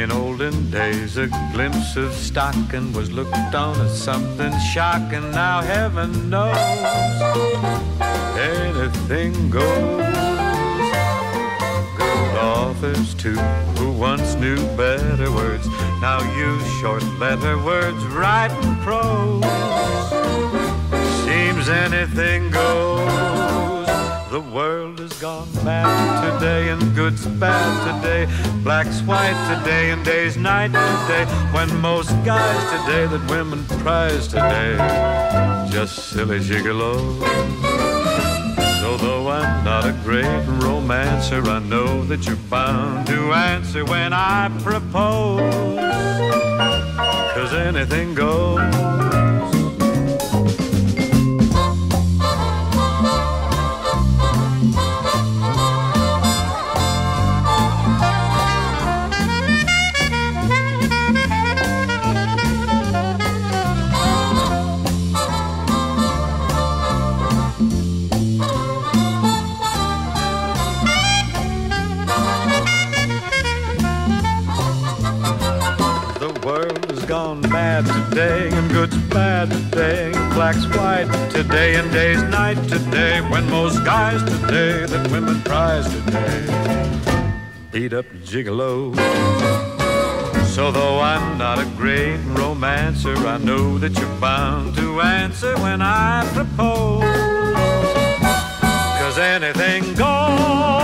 In olden days, a glimpse of stocking was looked on as something shocking. Now heaven knows anything goes. Good authors too, who once knew better words, now use short letter words, writing prose. Seems anything goes. The world has gone mad today and good's bad today. Black's white today and day's night today. When most guys today that women prize today, just silly gigolos. So though I'm not a great romancer, I know that you're bound to answer when I propose. Cause anything goes. Today and good's bad today. Black's white today and day's night today. When most guys today that women prize today beat up gigolo. So though I'm not a great romancer, I know that you're bound to answer when I propose. Cause anything goes.